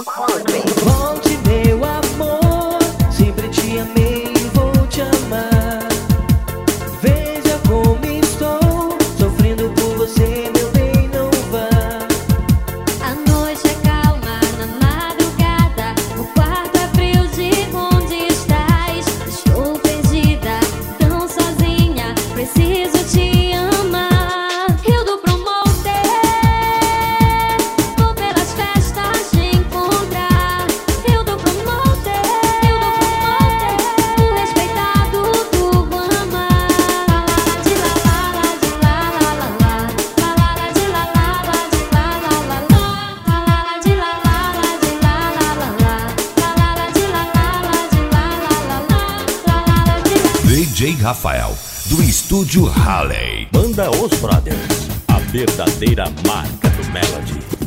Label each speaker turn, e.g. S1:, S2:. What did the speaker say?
S1: Volte, meu amor, sempre te amei e vou te amar. Veja como estou, sofrendo por você, meu bem, não vá.
S2: A noite é calma na madrugada, o quarto é frio de onde estás. Estou perdida, tão sozinha, preciso te DJ Rafael, do
S1: estúdio Halley. Banda Os Brothers,
S2: a verdadeira marca do Melody.